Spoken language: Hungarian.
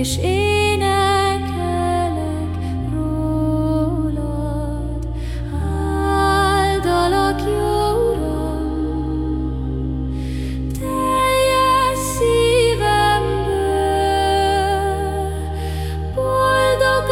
és énekelek rólad. Áldalak, jó Uram, teljes szívemből, boldog